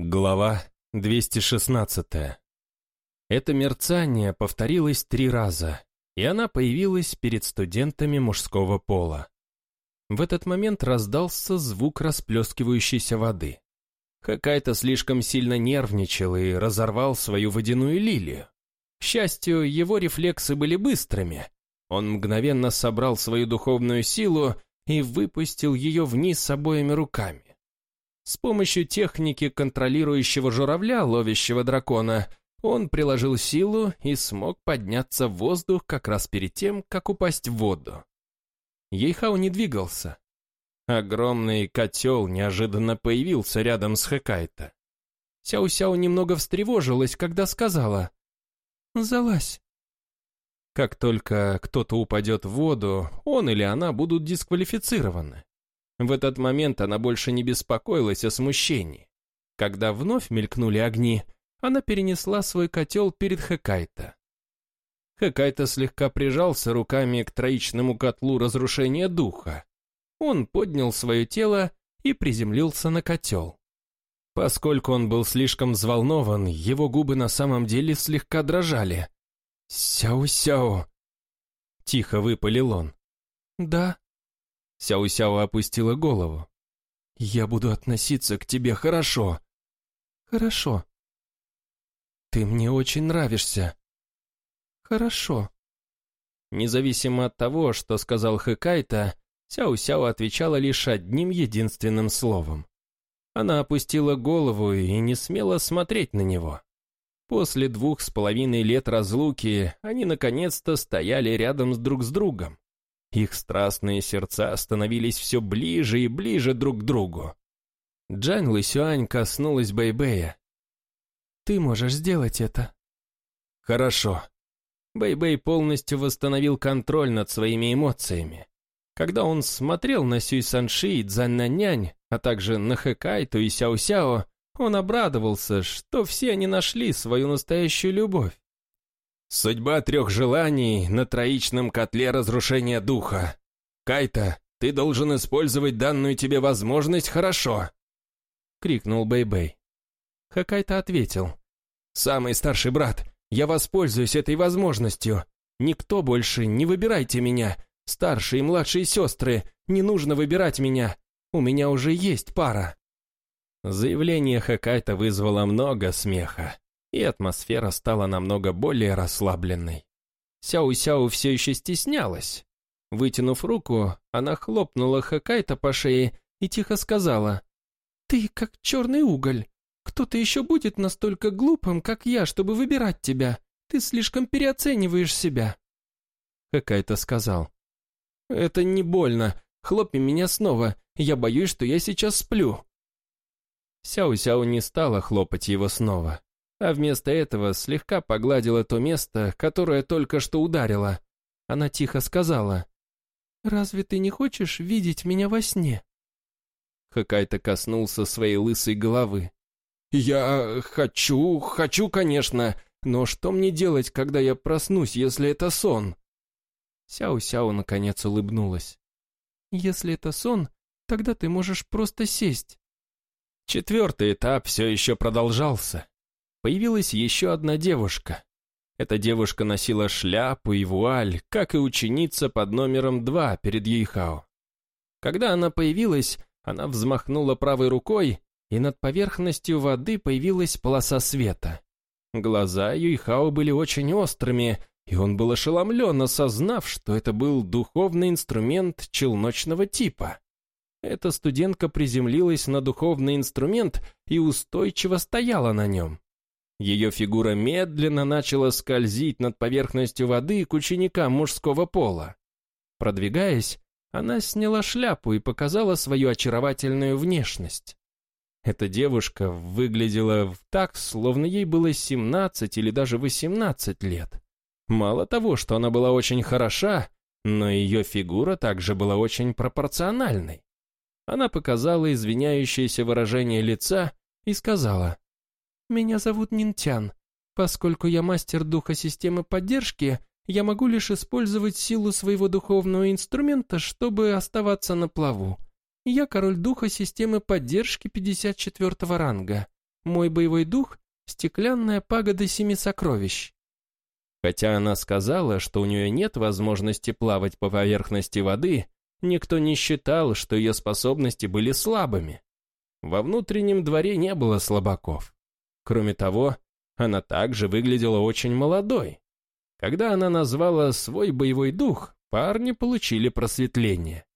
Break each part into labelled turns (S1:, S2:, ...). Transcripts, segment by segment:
S1: Глава 216. Это мерцание повторилось три раза, и она появилась перед студентами мужского пола. В этот момент раздался звук расплескивающейся воды. Хакайто слишком сильно нервничал и разорвал свою водяную лилию. К счастью, его рефлексы были быстрыми. Он мгновенно собрал свою духовную силу и выпустил ее вниз обоими руками. С помощью техники контролирующего журавля, ловящего дракона, он приложил силу и смог подняться в воздух как раз перед тем, как упасть в воду. Ейхау не двигался. Огромный котел неожиданно появился рядом с Хэкайто. Сяо-Сяо немного встревожилась, когда сказала «Залазь». Как только кто-то упадет в воду, он или она будут дисквалифицированы. В этот момент она больше не беспокоилась о смущении. Когда вновь мелькнули огни, она перенесла свой котел перед Хэкайто. Хэкайто слегка прижался руками к троичному котлу разрушения духа. Он поднял свое тело и приземлился на котел. Поскольку он был слишком взволнован, его губы на самом деле слегка дрожали. «Сяо-сяо!» Тихо выпалил он. «Да», Сяо-Сяо опустила голову. «Я буду относиться к тебе хорошо». «Хорошо». «Ты мне очень нравишься». «Хорошо». Независимо от того, что сказал Хэкайта, Сяо-Сяо отвечала лишь одним единственным словом. Она опустила голову и не смела смотреть на него. После двух с половиной лет разлуки они наконец-то стояли рядом с друг с другом. Их страстные сердца становились все ближе и ближе друг к другу. Джан Лысюань коснулась Бэйбэя. «Ты можешь сделать это». «Хорошо». Бэйбэй полностью восстановил контроль над своими эмоциями. Когда он смотрел на Сюй Санши и Цзаннанянь, а также на Хэкайту и Сяо-Сяо, он обрадовался, что все они нашли свою настоящую любовь. Судьба трех желаний на троичном котле разрушения духа. Кайта, ты должен использовать данную тебе возможность хорошо!» — крикнул Бэй-Бэй. Хакайта ответил. «Самый старший брат, я воспользуюсь этой возможностью. Никто больше не выбирайте меня. Старшие и младшие сестры, не нужно выбирать меня. У меня уже есть пара». Заявление Хакайта вызвало много смеха и атмосфера стала намного более расслабленной. Сяо-Сяо все еще стеснялась. Вытянув руку, она хлопнула Хакайта по шее и тихо сказала, «Ты как черный уголь. Кто-то еще будет настолько глупым, как я, чтобы выбирать тебя. Ты слишком переоцениваешь себя». Хакайта сказал, «Это не больно. Хлопни меня снова. Я боюсь, что я сейчас сплю». Сяо-Сяо не стала хлопать его снова а вместо этого слегка погладила то место, которое только что ударила. Она тихо сказала, «Разве ты не хочешь видеть меня во сне?» Хакайто коснулся своей лысой головы. «Я хочу, хочу, конечно, но что мне делать, когда я проснусь, если это сон?» Сяо-Сяо наконец улыбнулась. «Если это сон, тогда ты можешь просто сесть». Четвертый этап все еще продолжался появилась еще одна девушка. Эта девушка носила шляпу и вуаль, как и ученица под номером два перед Юйхао. Когда она появилась, она взмахнула правой рукой, и над поверхностью воды появилась полоса света. Глаза Юйхао были очень острыми, и он был ошеломлен, осознав, что это был духовный инструмент челночного типа. Эта студентка приземлилась на духовный инструмент и устойчиво стояла на нем. Ее фигура медленно начала скользить над поверхностью воды к ученикам мужского пола. Продвигаясь, она сняла шляпу и показала свою очаровательную внешность. Эта девушка выглядела так, словно ей было 17 или даже 18 лет. Мало того, что она была очень хороша, но ее фигура также была очень пропорциональной. Она показала извиняющееся выражение лица и сказала, меня зовут Нинтян. Поскольку я мастер духа системы поддержки, я могу лишь использовать силу своего духовного инструмента, чтобы оставаться на плаву. Я король духа системы поддержки 54 ранга. Мой боевой дух — стеклянная пагода семи сокровищ. Хотя она сказала, что у нее нет возможности плавать по поверхности воды, никто не считал, что ее способности были слабыми. Во внутреннем дворе не было слабаков. Кроме того, она также выглядела очень молодой. Когда она назвала свой боевой дух, парни получили просветление.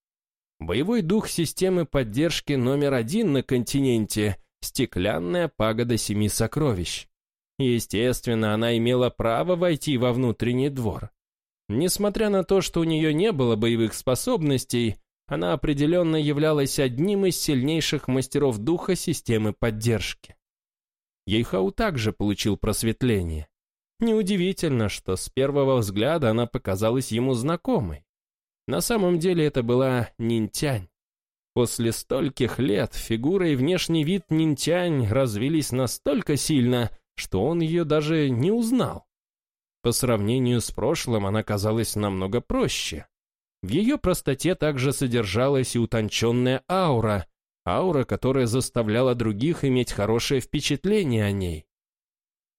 S1: Боевой дух системы поддержки номер один на континенте – стеклянная пагода семи сокровищ. Естественно, она имела право войти во внутренний двор. Несмотря на то, что у нее не было боевых способностей, она определенно являлась одним из сильнейших мастеров духа системы поддержки. Ейхау также получил просветление. Неудивительно, что с первого взгляда она показалась ему знакомой. На самом деле это была Нинтянь. После стольких лет фигура и внешний вид Нинтянь развились настолько сильно, что он ее даже не узнал. По сравнению с прошлым она казалась намного проще. В ее простоте также содержалась и утонченная аура, аура, которая заставляла других иметь хорошее впечатление о ней.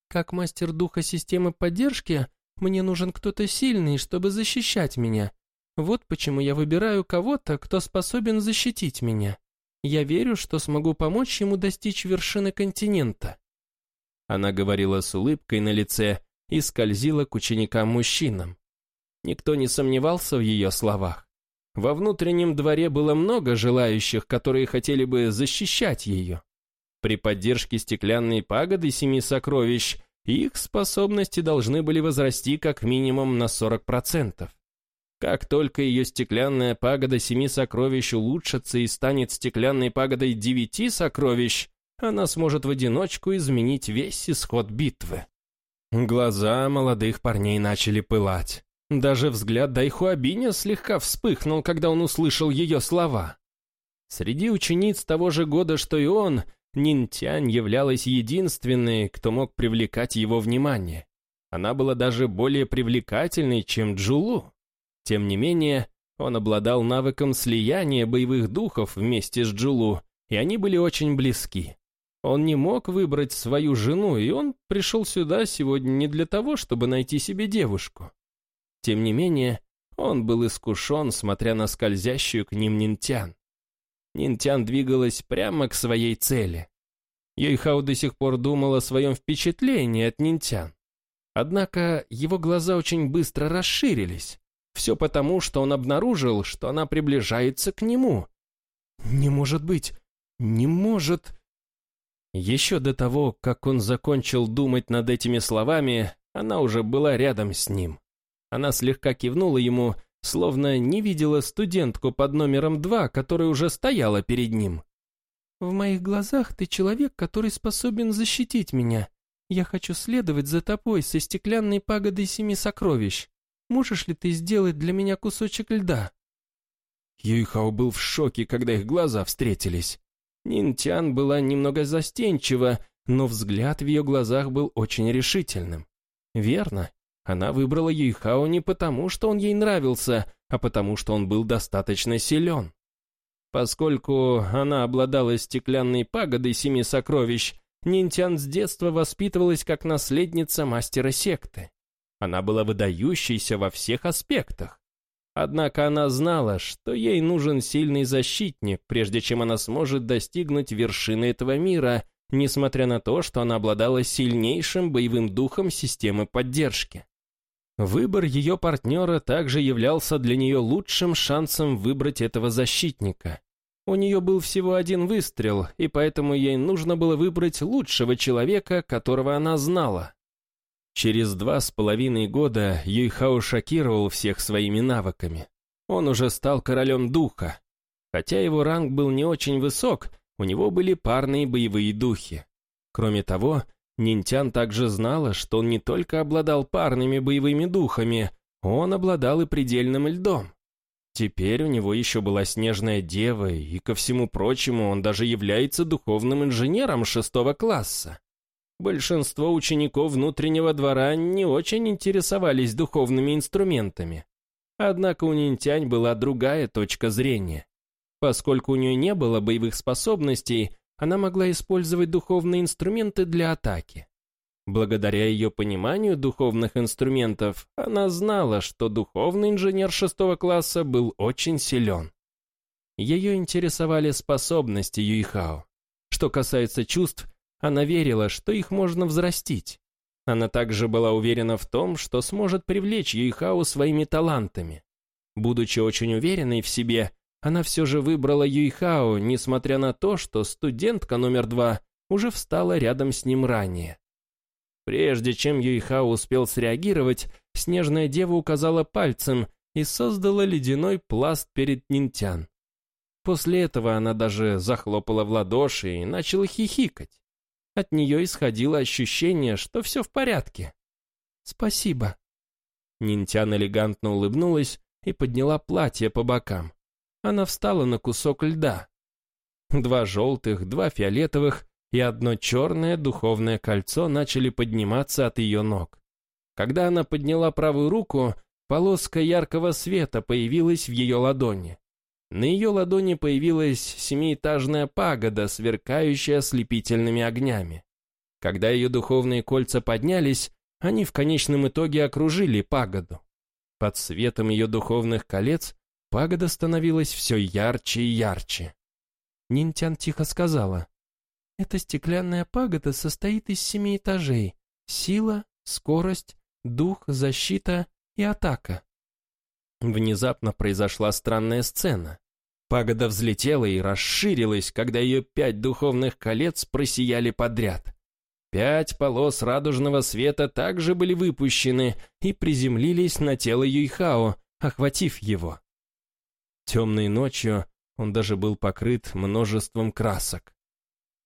S1: Как мастер духа системы поддержки, мне нужен кто-то сильный, чтобы защищать меня. Вот почему я выбираю кого-то, кто способен защитить меня. Я верю, что смогу помочь ему достичь вершины континента. Она говорила с улыбкой на лице и скользила к ученикам-мужчинам. Никто не сомневался в ее словах. Во внутреннем дворе было много желающих, которые хотели бы защищать ее. При поддержке стеклянной пагоды семи сокровищ их способности должны были возрасти как минимум на 40%. Как только ее стеклянная пагода семи сокровищ улучшится и станет стеклянной пагодой девяти сокровищ, она сможет в одиночку изменить весь исход битвы. Глаза молодых парней начали пылать. Даже взгляд Дайхуабиня слегка вспыхнул, когда он услышал ее слова. Среди учениц того же года, что и он, Нинтянь являлась единственной, кто мог привлекать его внимание. Она была даже более привлекательной, чем Джулу. Тем не менее, он обладал навыком слияния боевых духов вместе с Джулу, и они были очень близки. Он не мог выбрать свою жену, и он пришел сюда сегодня не для того, чтобы найти себе девушку. Тем не менее, он был искушен, смотря на скользящую к ним Нинтян. Нинтян двигалась прямо к своей цели. Йойхао до сих пор думал о своем впечатлении от Нинтян. Однако его глаза очень быстро расширились. Все потому, что он обнаружил, что она приближается к нему. «Не может быть! Не может!» Еще до того, как он закончил думать над этими словами, она уже была рядом с ним. Она слегка кивнула ему, словно не видела студентку под номером два, которая уже стояла перед ним. «В моих глазах ты человек, который способен защитить меня. Я хочу следовать за тобой со стеклянной пагодой семи сокровищ. Можешь ли ты сделать для меня кусочек льда?» Юйхао был в шоке, когда их глаза встретились. Нинтян была немного застенчива, но взгляд в ее глазах был очень решительным. Верно, она выбрала Юйхао не потому, что он ей нравился, а потому, что он был достаточно силен. Поскольку она обладала стеклянной пагодой семи сокровищ, Нинтян с детства воспитывалась как наследница мастера секты. Она была выдающейся во всех аспектах. Однако она знала, что ей нужен сильный защитник, прежде чем она сможет достигнуть вершины этого мира, несмотря на то, что она обладала сильнейшим боевым духом системы поддержки. Выбор ее партнера также являлся для нее лучшим шансом выбрать этого защитника. У нее был всего один выстрел, и поэтому ей нужно было выбрать лучшего человека, которого она знала. Через два с половиной года Юйхао шокировал всех своими навыками. Он уже стал королем духа. Хотя его ранг был не очень высок, у него были парные боевые духи. Кроме того, Нинтян также знала, что он не только обладал парными боевыми духами, он обладал и предельным льдом. Теперь у него еще была снежная дева, и ко всему прочему он даже является духовным инженером шестого класса. Большинство учеников внутреннего двора не очень интересовались духовными инструментами. Однако у Нинтянь была другая точка зрения. Поскольку у нее не было боевых способностей, она могла использовать духовные инструменты для атаки. Благодаря ее пониманию духовных инструментов, она знала, что духовный инженер шестого класса был очень силен. Ее интересовали способности Юйхао. Что касается чувств, она верила, что их можно взрастить. Она также была уверена в том, что сможет привлечь Юйхао своими талантами. Будучи очень уверенной в себе, она все же выбрала Юйхао, несмотря на то, что студентка номер два уже встала рядом с ним ранее. Прежде чем Юйхао успел среагировать, снежная дева указала пальцем и создала ледяной пласт перед Нинтян. После этого она даже захлопала в ладоши и начала хихикать. От нее исходило ощущение, что все в порядке. «Спасибо». Нинтян элегантно улыбнулась и подняла платье по бокам. Она встала на кусок льда. Два желтых, два фиолетовых и одно черное духовное кольцо начали подниматься от ее ног. Когда она подняла правую руку, полоска яркого света появилась в ее ладони. На ее ладони появилась семиэтажная пагода, сверкающая ослепительными огнями. Когда ее духовные кольца поднялись, они в конечном итоге окружили пагоду. Под светом ее духовных колец пагода становилась все ярче и ярче. Нинтян тихо сказала, «Эта стеклянная пагода состоит из семи этажей. Сила, скорость, дух, защита и атака». Внезапно произошла странная сцена. Пагода взлетела и расширилась, когда ее пять духовных колец просияли подряд. Пять полос радужного света также были выпущены и приземлились на тело Юйхао, охватив его. Темной ночью он даже был покрыт множеством красок.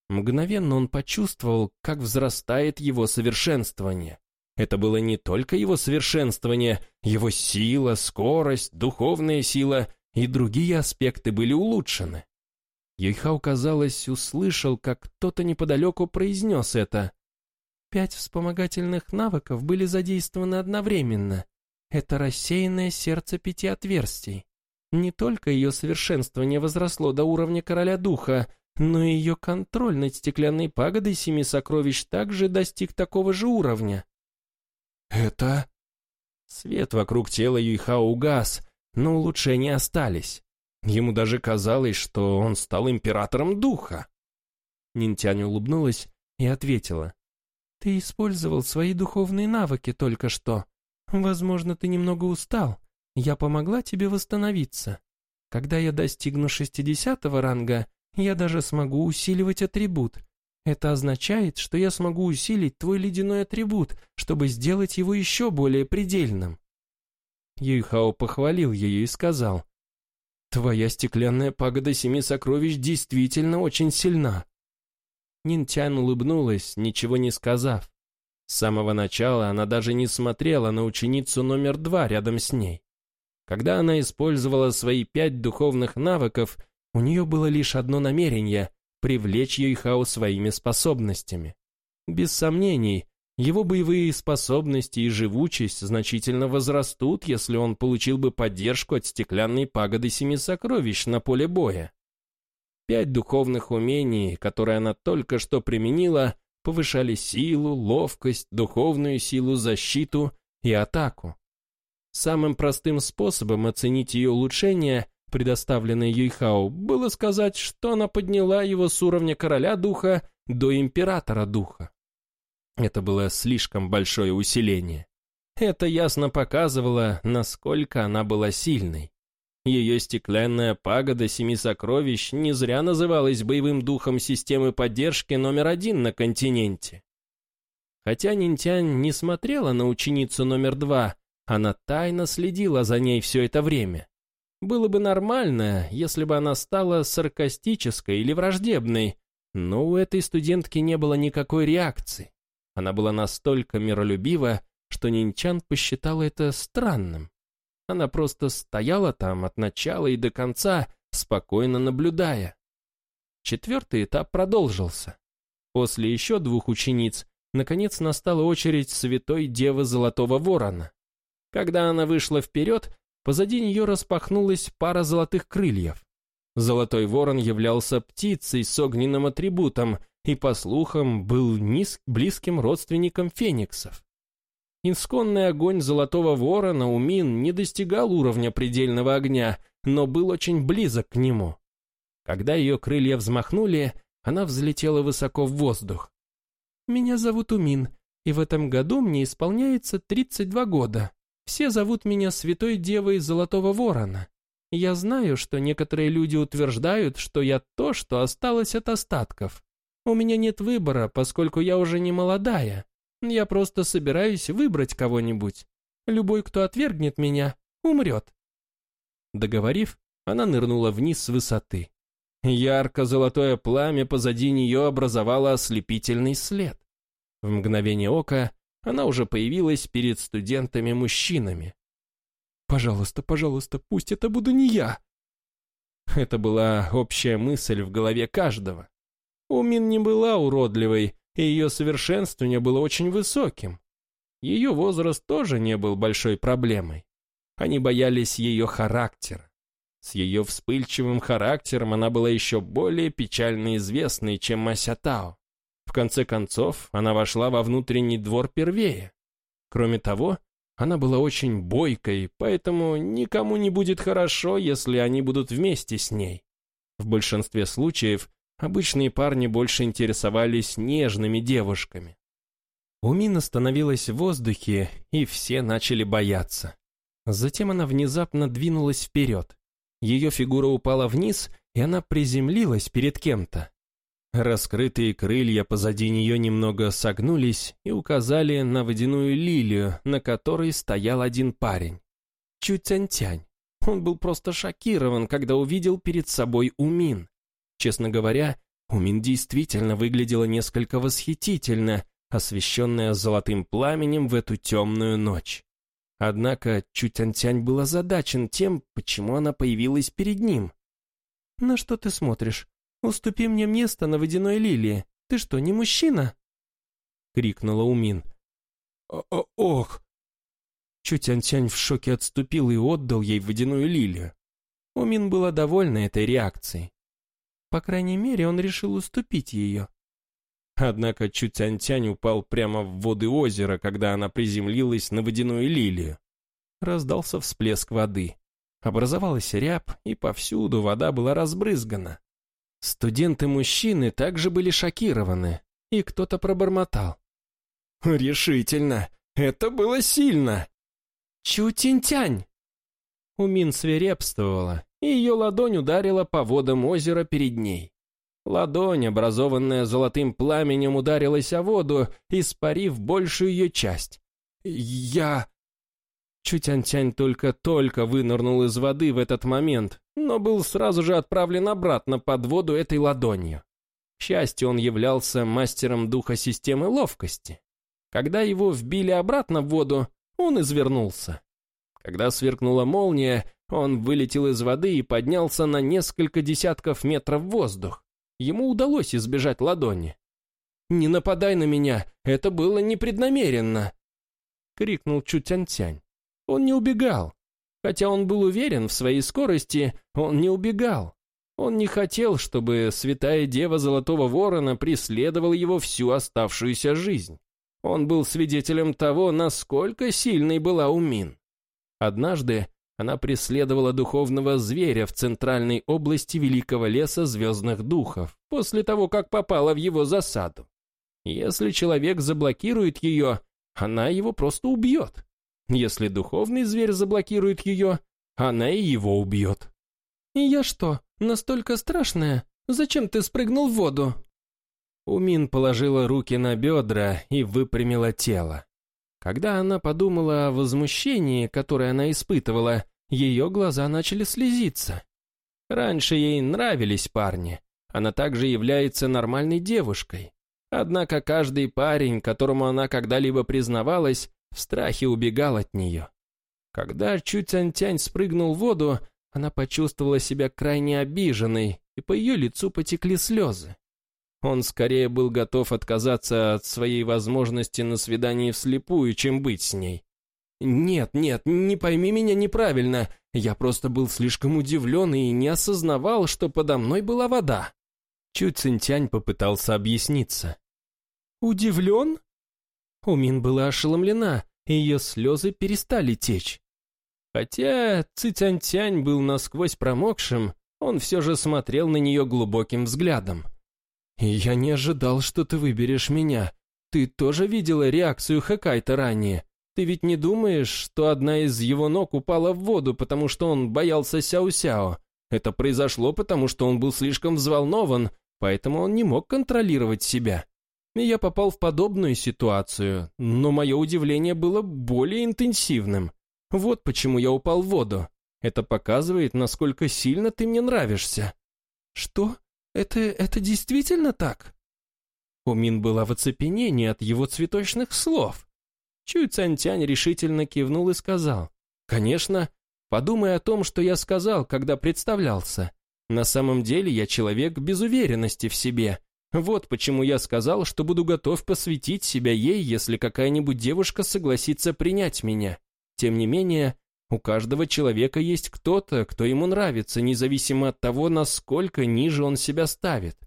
S1: Мгновенно он почувствовал, как взрастает его совершенствование. Это было не только его совершенствование, его сила, скорость, духовная сила и другие аспекты были улучшены. Юйхау, казалось, услышал, как кто-то неподалеку произнес это. Пять вспомогательных навыков были задействованы одновременно. Это рассеянное сердце пяти отверстий. Не только ее совершенствование возросло до уровня короля духа, но и ее контроль над стеклянной пагодой семи сокровищ также достиг такого же уровня. «Это...» Свет вокруг тела Юйхао угас, но улучшения остались. Ему даже казалось, что он стал императором духа. Нинтянь улыбнулась и ответила. «Ты использовал свои духовные навыки только что. Возможно, ты немного устал. Я помогла тебе восстановиться. Когда я достигну шестидесятого ранга, я даже смогу усиливать атрибут. Это означает, что я смогу усилить твой ледяной атрибут, чтобы сделать его еще более предельным. Юйхао похвалил ее и сказал, «Твоя стеклянная пагода семи сокровищ действительно очень сильна». Нинтян улыбнулась, ничего не сказав. С самого начала она даже не смотрела на ученицу номер два рядом с ней. Когда она использовала свои пять духовных навыков, у нее было лишь одно намерение — привлечь Юйхао своими способностями. Без сомнений, его боевые способности и живучесть значительно возрастут, если он получил бы поддержку от стеклянной пагоды Семи Сокровищ на поле боя. Пять духовных умений, которые она только что применила, повышали силу, ловкость, духовную силу, защиту и атаку. Самым простым способом оценить ее улучшение, предоставленное Юйхао, было сказать, что она подняла его с уровня короля духа до императора духа. Это было слишком большое усиление. Это ясно показывало, насколько она была сильной. Ее стеклянная пагода Семи Сокровищ не зря называлась боевым духом системы поддержки номер один на континенте. Хотя Нинтянь не смотрела на ученицу номер два, она тайно следила за ней все это время. Было бы нормально, если бы она стала саркастической или враждебной, но у этой студентки не было никакой реакции. Она была настолько миролюбива, что Нинчан посчитала это странным. Она просто стояла там от начала и до конца, спокойно наблюдая. Четвертый этап продолжился. После еще двух учениц, наконец настала очередь святой девы Золотого Ворона. Когда она вышла вперед, позади нее распахнулась пара золотых крыльев. Золотой ворон являлся птицей с огненным атрибутом и, по слухам, был низ близким родственником фениксов. Исконный огонь золотого ворона у Мин не достигал уровня предельного огня, но был очень близок к нему. Когда ее крылья взмахнули, она взлетела высоко в воздух. «Меня зовут Умин, и в этом году мне исполняется 32 года. Все зовут меня Святой Девой Золотого Ворона. Я знаю, что некоторые люди утверждают, что я то, что осталось от остатков. У меня нет выбора, поскольку я уже не молодая. Я просто собираюсь выбрать кого-нибудь. Любой, кто отвергнет меня, умрет». Договорив, она нырнула вниз с высоты. Ярко-золотое пламя позади нее образовало ослепительный след. В мгновение ока она уже появилась перед студентами-мужчинами. «Пожалуйста, пожалуйста, пусть это буду не я!» Это была общая мысль в голове каждого. Умин не была уродливой, и ее совершенствование было очень высоким. Ее возраст тоже не был большой проблемой. Они боялись ее характера. С ее вспыльчивым характером она была еще более печально известной, чем Масятао. В конце концов, она вошла во внутренний двор первее. Кроме того, она была очень бойкой, поэтому никому не будет хорошо, если они будут вместе с ней. В большинстве случаев обычные парни больше интересовались нежными девушками. Умин остановилась в воздухе, и все начали бояться. Затем она внезапно двинулась вперед. Ее фигура упала вниз, и она приземлилась перед кем-то. Раскрытые крылья позади нее немного согнулись и указали на водяную лилию, на которой стоял один парень. Чутянь-тянь. Он был просто шокирован, когда увидел перед собой Умин. Честно говоря, Умин действительно выглядела несколько восхитительно, освещенная золотым пламенем в эту темную ночь. Однако Чутянь-тянь был озадачен тем, почему она появилась перед ним. «На что ты смотришь?» «Уступи мне место на водяной лилии. Ты что, не мужчина?» Крикнула Умин. О «Ох!» Чутянь-тянь в шоке отступил и отдал ей водяную лилию. Умин была довольна этой реакцией. По крайней мере, он решил уступить ее. Однако Чутянь-тянь упал прямо в воды озера, когда она приземлилась на водяную лилию. Раздался всплеск воды. Образовалась рябь, и повсюду вода была разбрызгана. Студенты-мужчины также были шокированы, и кто-то пробормотал. «Решительно! Это было сильно!» «Чутинтянь!» Умин свирепствовала, и ее ладонь ударила по водам озера перед ней. Ладонь, образованная золотым пламенем, ударилась о воду, испарив большую ее часть. «Я...» Чутянь-тянь только-только вынырнул из воды в этот момент, но был сразу же отправлен обратно под воду этой ладонью. К счастью, он являлся мастером духа системы ловкости. Когда его вбили обратно в воду, он извернулся. Когда сверкнула молния, он вылетел из воды и поднялся на несколько десятков метров в воздух. Ему удалось избежать ладони. «Не нападай на меня, это было непреднамеренно!» — крикнул Чутянь-тянь. Он не убегал. Хотя он был уверен в своей скорости, он не убегал. Он не хотел, чтобы святая дева Золотого Ворона преследовала его всю оставшуюся жизнь. Он был свидетелем того, насколько сильной была Умин. Однажды она преследовала духовного зверя в центральной области Великого Леса Звездных Духов, после того, как попала в его засаду. Если человек заблокирует ее, она его просто убьет. Если духовный зверь заблокирует ее, она и его убьет. «И я что, настолько страшная? Зачем ты спрыгнул в воду?» Умин положила руки на бедра и выпрямила тело. Когда она подумала о возмущении, которое она испытывала, ее глаза начали слезиться. Раньше ей нравились парни. Она также является нормальной девушкой. Однако каждый парень, которому она когда-либо признавалась, в страхе убегал от нее. Когда Чутянь-тянь спрыгнул в воду, она почувствовала себя крайне обиженной, и по ее лицу потекли слезы. Он скорее был готов отказаться от своей возможности на свидании вслепую, чем быть с ней. «Нет, нет, не пойми меня неправильно. Я просто был слишком удивлен и не осознавал, что подо мной была вода. Чу Цинтянь попытался объясниться. «Удивлен?» Умин была ошеломлена, и ее слезы перестали течь. Хотя Цитянтянь был насквозь промокшим, он все же смотрел на нее глубоким взглядом. «Я не ожидал, что ты выберешь меня. Ты тоже видела реакцию Хэкайта ранее? Ты ведь не думаешь, что одна из его ног упала в воду, потому что он боялся Сяо-Сяо? Это произошло, потому что он был слишком взволнован, поэтому он не мог контролировать себя. Я попал в подобную ситуацию, но мое удивление было более интенсивным. Вот почему я упал в воду. Это показывает, насколько сильно ты мне нравишься». «Что? Это, это действительно так?» Умин была в оцепенении от его цветочных слов. Чуй Цантянь решительно кивнул и сказал. «Конечно, подумай о том, что я сказал, когда представлялся. На самом деле я человек без уверенности в себе. Вот почему я сказал, что буду готов посвятить себя ей, если какая-нибудь девушка согласится принять меня. Тем не менее, у каждого человека есть кто-то, кто ему нравится, независимо от того, насколько ниже он себя ставит.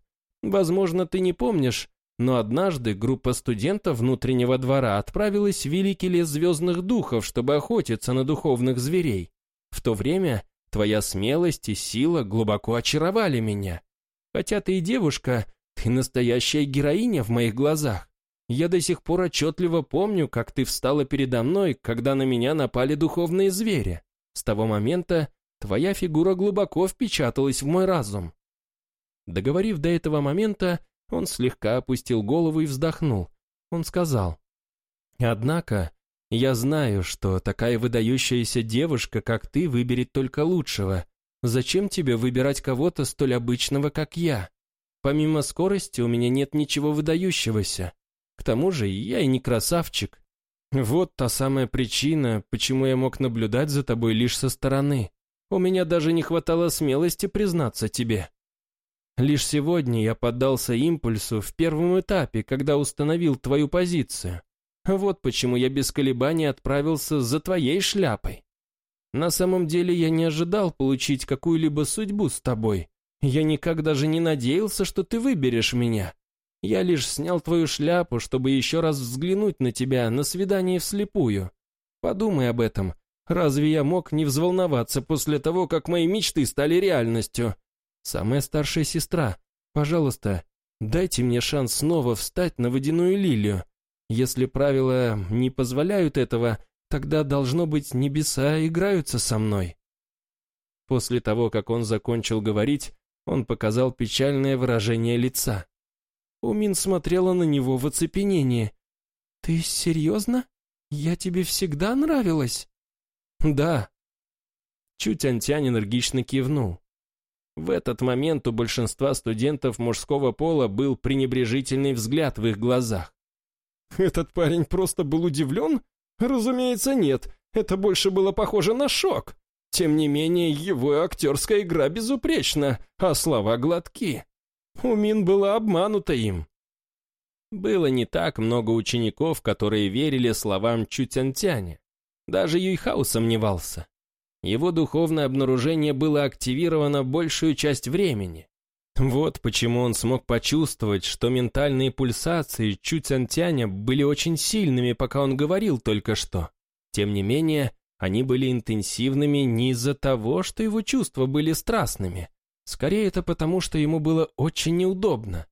S1: Возможно, ты не помнишь, но однажды группа студентов внутреннего двора отправилась в Великий лес звездных духов, чтобы охотиться на духовных зверей. В то время твоя смелость и сила глубоко очаровали меня. Хотя ты и девушка, ты настоящая героиня в моих глазах. Я до сих пор отчетливо помню, как ты встала передо мной, когда на меня напали духовные звери. С того момента твоя фигура глубоко впечаталась в мой разум». Договорив до этого момента, он слегка опустил голову и вздохнул. Он сказал, «Однако, я знаю, что такая выдающаяся девушка, как ты, выберет только лучшего. Зачем тебе выбирать кого-то столь обычного, как я? Помимо скорости у меня нет ничего выдающегося. К тому же я и не красавчик. Вот та самая причина, почему я мог наблюдать за тобой лишь со стороны. У меня даже не хватало смелости признаться тебе. Лишь сегодня я поддался импульсу в первом этапе, когда установил твою позицию. Вот почему я без колебаний отправился за твоей шляпой. На самом деле я не ожидал получить какую-либо судьбу с тобой. Я никак даже не надеялся, что ты выберешь меня. Я лишь снял твою шляпу, чтобы еще раз взглянуть на тебя на свидании вслепую. Подумай об этом. Разве я мог не взволноваться после того, как мои мечты стали реальностью? Самая старшая сестра, пожалуйста, дайте мне шанс снова встать на водяную лилию. Если правила не позволяют этого, тогда, должно быть, небеса играются со мной». После того, как он закончил говорить, он показал печальное выражение лица. Умин смотрела на него в оцепенении. «Ты серьезно? Я тебе всегда нравилась?» «Да». Чуть Антянь энергично кивнул. В этот момент у большинства студентов мужского пола был пренебрежительный взгляд в их глазах. «Этот парень просто был удивлен? Разумеется, нет. Это больше было похоже на шок. Тем не менее, его актерская игра безупречна, а слова гладки. Умин была обманута им. Было не так много учеников, которые верили словам Чутянтяня. Даже Юйхау сомневался. Его духовное обнаружение было активировано большую часть времени. Вот почему он смог почувствовать, что ментальные пульсации Чутянтяня были очень сильными, пока он говорил только что. Тем не менее, они были интенсивными не из-за того, что его чувства были страстными, Скорее это потому, что ему было очень неудобно.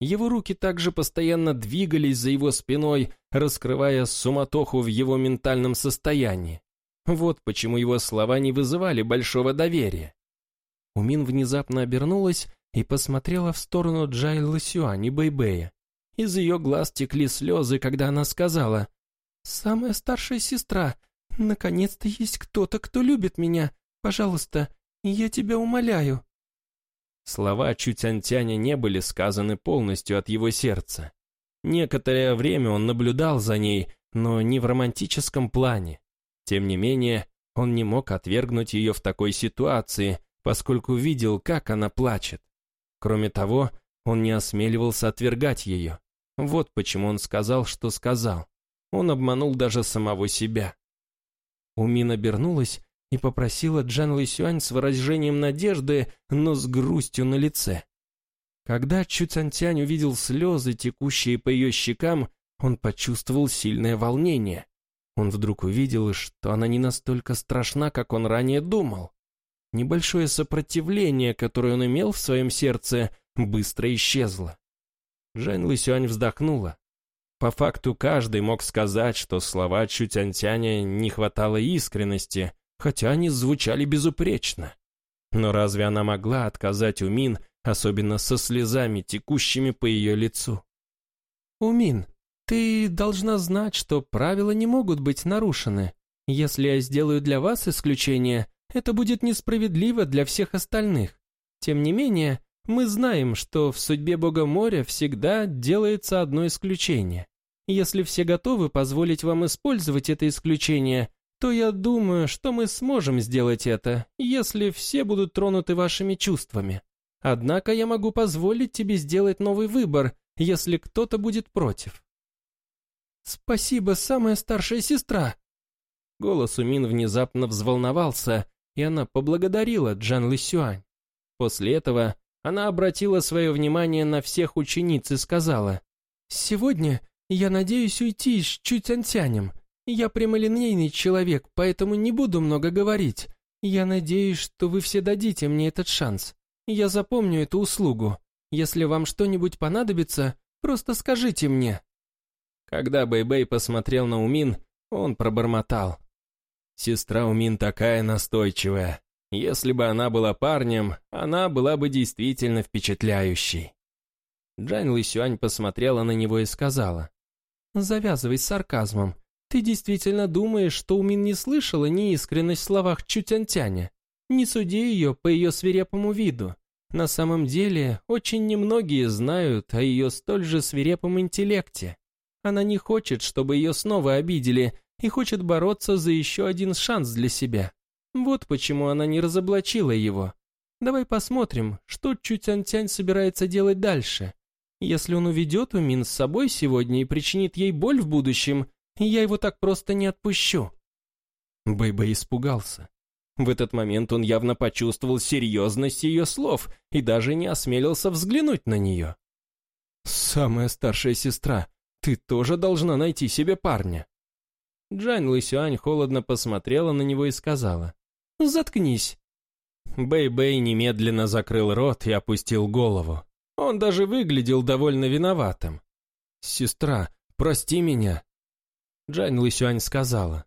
S1: Его руки также постоянно двигались за его спиной, раскрывая суматоху в его ментальном состоянии. Вот почему его слова не вызывали большого доверия. Умин внезапно обернулась и посмотрела в сторону Джай Лысюань и Бэйбэя. Из ее глаз текли слезы, когда она сказала, «Самая старшая сестра, наконец-то есть кто-то, кто любит меня. Пожалуйста, я тебя умоляю». Слова Чутянтяня не были сказаны полностью от его сердца. Некоторое время он наблюдал за ней, но не в романтическом плане. Тем не менее, он не мог отвергнуть ее в такой ситуации, поскольку видел, как она плачет. Кроме того, он не осмеливался отвергать ее. Вот почему он сказал, что сказал. Он обманул даже самого себя. Умин обернулась и попросила Джан Лысюань с выражением надежды, но с грустью на лице. Когда Чу Цантянь увидел слезы, текущие по ее щекам, он почувствовал сильное волнение. Он вдруг увидел, что она не настолько страшна, как он ранее думал. Небольшое сопротивление, которое он имел в своем сердце, быстро исчезло. Жань Лысюань вздохнула. По факту каждый мог сказать, что слова Чутянтяня не хватало искренности, хотя они звучали безупречно. Но разве она могла отказать Умин, особенно со слезами, текущими по ее лицу? «Умин, ты должна знать, что правила не могут быть нарушены. Если я сделаю для вас исключение, это будет несправедливо для всех остальных. Тем не менее, мы знаем, что в судьбе Бога моря всегда делается одно исключение. Если все готовы позволить вам использовать это исключение, то я думаю, что мы сможем сделать это, если все будут тронуты вашими чувствами. Однако я могу позволить тебе сделать новый выбор, если кто-то будет против. «Спасибо, самая старшая сестра!» Голос Умин внезапно взволновался, и она поблагодарила Джан Лысюань. После этого она обратила свое внимание на всех учениц и сказала, «Сегодня я надеюсь уйти с Чутянтянем. Я прямолинейный человек, поэтому не буду много говорить. Я надеюсь, что вы все дадите мне этот шанс. Я запомню эту услугу. Если вам что-нибудь понадобится, просто скажите мне». Когда Бэйбэй посмотрел на Умин, он пробормотал. «Сестра Умин такая настойчивая. Если бы она была парнем, она была бы действительно впечатляющей». Джань Лысюань посмотрела на него и сказала. «Завязывай с сарказмом. Ты действительно думаешь, что Умин не слышала неискренность в словах Чутянтяня? Не суди ее по ее свирепому виду. На самом деле, очень немногие знают о ее столь же свирепом интеллекте. Она не хочет, чтобы ее снова обидели, и хочет бороться за еще один шанс для себя. Вот почему она не разоблачила его. Давай посмотрим, что Чутянтянь собирается делать дальше. Если он уведет Умин с собой сегодня и причинит ей боль в будущем, я его так просто не отпущу». Бэйбэй испугался. В этот момент он явно почувствовал серьезность ее слов и даже не осмелился взглянуть на нее. «Самая старшая сестра, ты тоже должна найти себе парня». Джань Лысюань холодно посмотрела на него и сказала, «Заткнись». Бэй-Бэй немедленно закрыл рот и опустил голову. Он даже выглядел довольно виноватым. «Сестра, прости меня». Джань Лысюань сказала,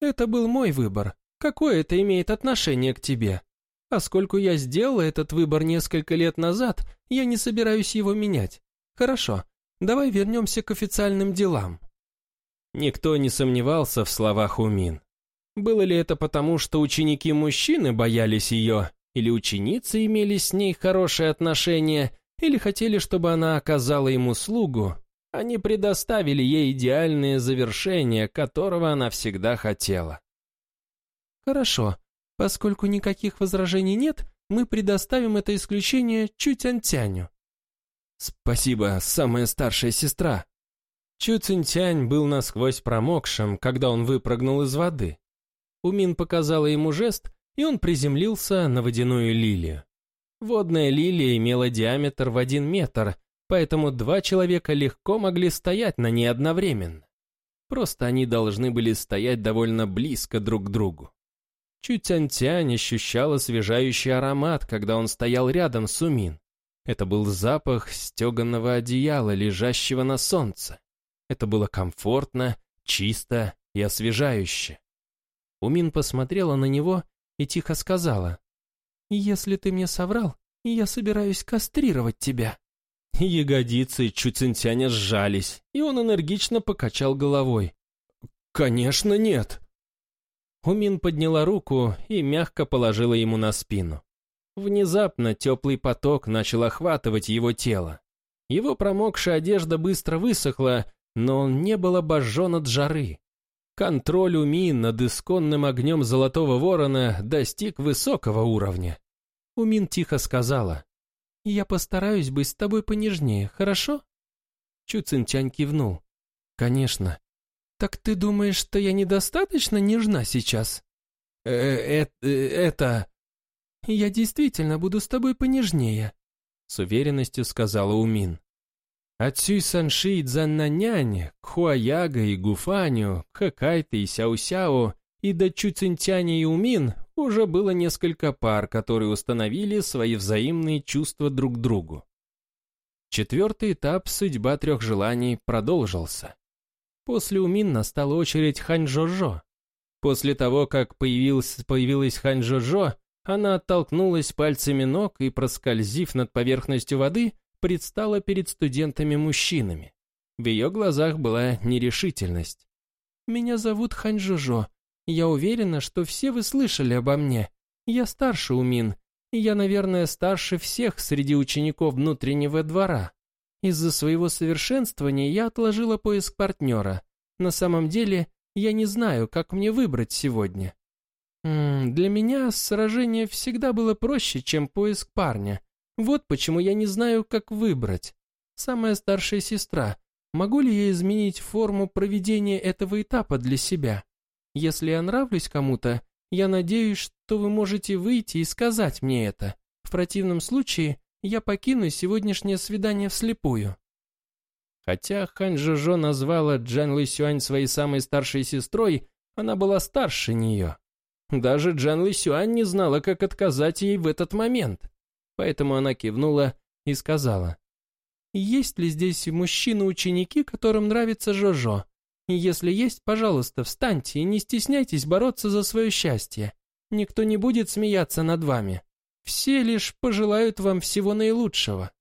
S1: «Это был мой выбор. Какое это имеет отношение к тебе? Поскольку я сделала этот выбор несколько лет назад, я не собираюсь его менять. Хорошо, давай вернемся к официальным делам». Никто не сомневался в словах Умин. Было ли это потому, что ученики-мужчины боялись ее, или ученицы имели с ней хорошие отношения, или хотели, чтобы она оказала ему услугу, они предоставили ей идеальное завершение, которого она всегда хотела. «Хорошо. Поскольку никаких возражений нет, мы предоставим это исключение Чутянтяню». «Спасибо, самая старшая сестра». Чуцинтянь был насквозь промокшим, когда он выпрыгнул из воды. Умин показала ему жест, и он приземлился на водяную лилию. Водная лилия имела диаметр в один метр, поэтому два человека легко могли стоять на ней одновременно. Просто они должны были стоять довольно близко друг к другу. Чутянь-тянь ощущал освежающий аромат, когда он стоял рядом с Умин. Это был запах стеганного одеяла, лежащего на солнце. Это было комфортно, чисто и освежающе. Умин посмотрела на него и тихо сказала, «Если ты мне соврал, я собираюсь кастрировать тебя». Ягодицы Чуцинтяня сжались, и он энергично покачал головой. «Конечно нет!» Умин подняла руку и мягко положила ему на спину. Внезапно теплый поток начал охватывать его тело. Его промокшая одежда быстро высохла, но он не был обожжен от жары. Контроль Умин над исконным огнем Золотого Ворона достиг высокого уровня. Умин тихо сказала, «Я постараюсь быть с тобой понежнее, хорошо?» Чу Цинтянь кивнул. «Конечно. Так ты думаешь, что я недостаточно нежна сейчас?» э, э, э, это...»
S2: «Я действительно буду с тобой понежнее», — с уверенностью сказала Умин.
S1: От Сюй Санши и Цзаннанянь к Хуаяга и Гуфаню, к Хэкайте и Сяо-Сяо и до Чуцинтяня и Умин уже было несколько пар, которые установили свои взаимные чувства друг к другу. Четвертый этап «Судьба трех желаний» продолжился. После Умин настала очередь Хань Жожо. После того, как появилась Хань Жожо, она оттолкнулась пальцами ног и, проскользив над поверхностью воды, предстала перед студентами-мужчинами. В ее глазах была нерешительность.
S2: «Меня зовут Хань Жожо. Я уверена, что все вы слышали обо мне. Я старше Умин, я, наверное, старше всех среди учеников внутреннего двора. Из-за своего совершенствования я отложила поиск партнера. На самом деле, я не знаю, как мне выбрать сегодня. Для меня сражение всегда было проще, чем поиск парня. Вот почему я не знаю, как выбрать. Самая старшая сестра, могу ли я изменить форму проведения этого этапа для себя? Если я нравлюсь кому-то, я надеюсь, что вы можете выйти и сказать мне это. В противном случае я покину сегодняшнее свидание вслепую».
S1: Хотя Хань Жожо назвала Джан Лысюань своей самой старшей сестрой, она была старше нее. Даже Джан Лысюань не знала, как отказать ей в этот момент. Поэтому она кивнула и сказала.
S2: «Есть ли здесь мужчины-ученики, которым нравится Жожо? Если есть, пожалуйста, встаньте и не стесняйтесь бороться за свое счастье. Никто не будет смеяться над вами. Все лишь пожелают вам всего наилучшего».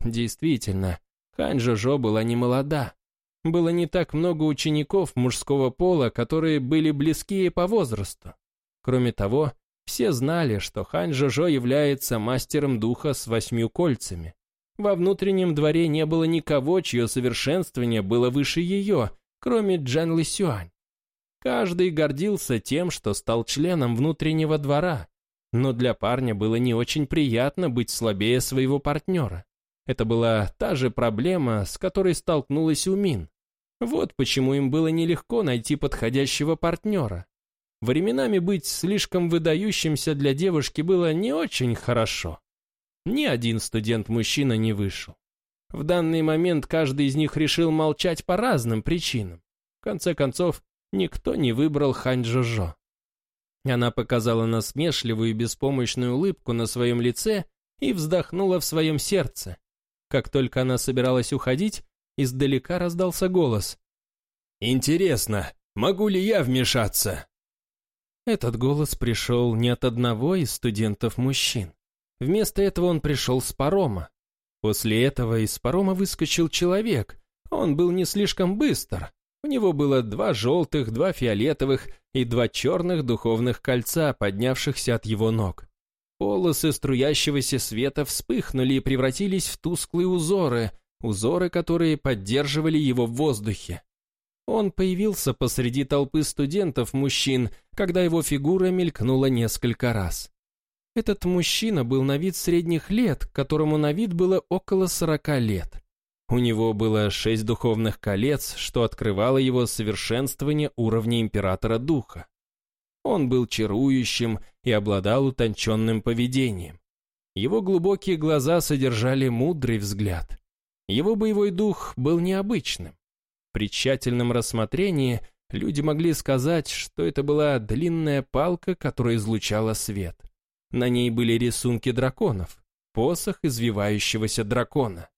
S1: Действительно, Хань Жожо была не молода. Было не так много учеников мужского пола, которые были близкие по возрасту. Кроме того, все знали, что Хань Жожо является мастером духа с восьмью кольцами. Во внутреннем дворе не было никого, чье совершенствование было выше ее, кроме Джан Лысюань. Каждый гордился тем, что стал членом внутреннего двора, но для парня было не очень приятно быть слабее своего партнера. Это была та же проблема, с которой столкнулась Умин. Вот почему им было нелегко найти подходящего партнера. Временами быть слишком выдающимся для девушки было не очень хорошо. Ни один студент-мужчина не вышел. В данный момент каждый из них решил молчать по разным причинам. В конце концов, никто не выбрал Хань Жожо. Она показала насмешливую и беспомощную улыбку на своем лице и вздохнула в своем сердце. Как только она собиралась уходить, издалека раздался голос. «Интересно, могу ли я вмешаться?» Этот голос пришел не от одного из студентов-мужчин. Вместо этого он пришел с парома. После этого из парома выскочил человек. Он был не слишком быстр, у него было два желтых, два фиолетовых и два черных духовных кольца, поднявшихся от его ног. Полосы струящегося света вспыхнули и превратились в тусклые узоры, узоры, которые поддерживали его в воздухе. Он появился посреди толпы студентов-мужчин, когда его фигура мелькнула несколько раз. Этот мужчина был на вид средних лет, которому на вид было около сорока лет. У него было шесть духовных колец, что открывало его совершенствование уровня императора духа. Он был чарующим и обладал утонченным поведением. Его глубокие глаза содержали мудрый взгляд. Его боевой дух был необычным. При тщательном рассмотрении люди могли сказать, что это была длинная палка, которая излучала свет. На ней были рисунки драконов, посох извивающегося дракона.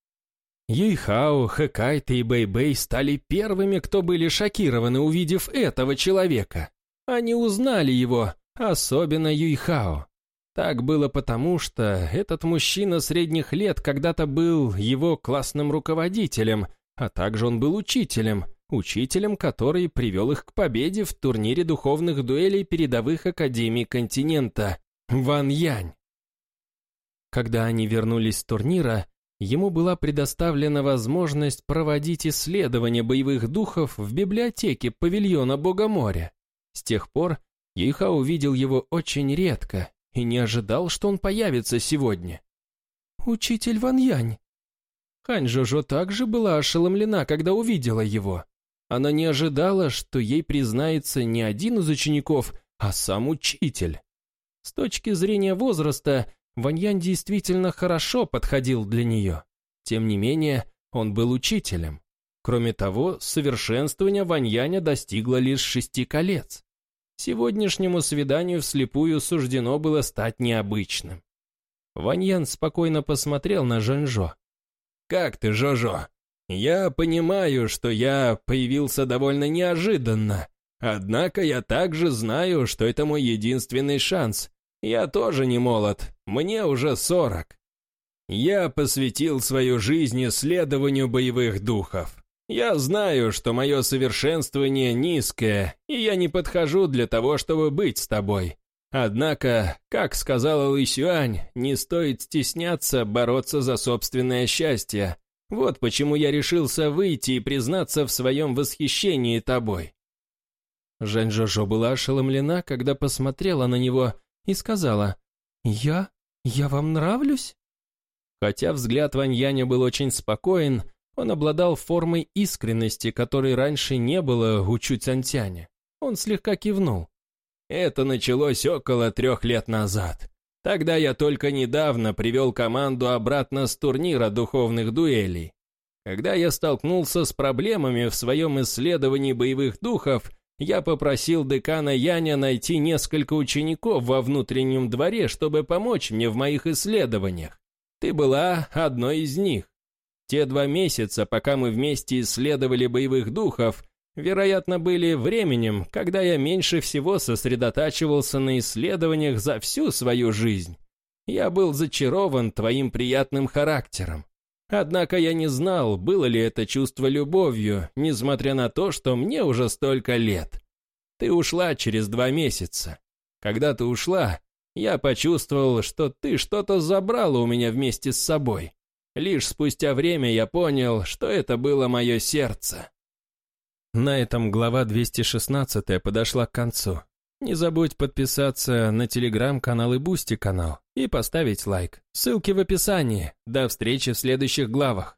S1: Юйхао, Хэкайта и Бэйбэй стали первыми, кто были шокированы, увидев этого человека. Они узнали его, особенно Юйхао. Так было потому, что этот мужчина средних лет когда-то был его классным руководителем, а также он был учителем, учителем, который привел их к победе в турнире духовных дуэлей передовых академий континента Ван Янь. Когда они вернулись с турнира, ему была предоставлена возможность проводить исследования боевых духов в библиотеке павильона Бога моря. С тех пор Ейха увидел его очень редко и не ожидал, что он появится сегодня. «Учитель Ван Янь». Хань Жожо также была ошеломлена, когда увидела его. Она не ожидала, что ей признается не один из учеников,
S2: а сам учитель. С точки зрения возраста, Ваньян действительно хорошо подходил для нее. Тем не менее, он был учителем. Кроме того, совершенствование Ваньяня достигло лишь шести колец. Сегодняшнему свиданию вслепую суждено было стать необычным. Ваньян спокойно посмотрел на Жанжо.
S1: «Как ты, Жожо? Я понимаю, что я появился довольно неожиданно, однако я также знаю, что это мой единственный шанс. Я тоже не молод, мне уже сорок. Я посвятил свою жизнь исследованию боевых духов. Я знаю, что мое совершенствование низкое, и я не подхожу для того, чтобы быть с тобой. Однако, как сказала Лысюань, не стоит стесняться бороться за собственное счастье. Вот почему я решился выйти и признаться в своем восхищении тобой.
S2: Жень Жожо была ошеломлена, когда посмотрела на него и сказала, «Я? Я вам нравлюсь?» Хотя взгляд Ваньяня был очень спокоен, он обладал формой искренности, которой раньше не было у Чуцянтяня. Он слегка кивнул.
S1: Это началось около трех лет назад. Тогда я только недавно привел команду обратно с турнира духовных дуэлей. Когда я столкнулся с проблемами в своем исследовании боевых духов, я попросил декана Яня найти несколько учеников во внутреннем дворе, чтобы помочь мне в моих исследованиях. Ты была одной из них. Те два месяца, пока мы вместе исследовали боевых духов, вероятно, были временем, когда я меньше всего сосредотачивался на исследованиях за всю свою жизнь. Я был зачарован твоим приятным характером. Однако я не знал, было ли это чувство любовью, несмотря на то, что мне уже столько лет. Ты ушла через два месяца. Когда ты ушла, я почувствовал, что ты что-то забрала у меня вместе с собой. Лишь спустя время я понял, что это было мое сердце.
S2: На этом глава 216 подошла к концу. Не забудь подписаться на телеграм-канал и Бусти канал и поставить лайк. Ссылки в описании. До встречи в следующих главах.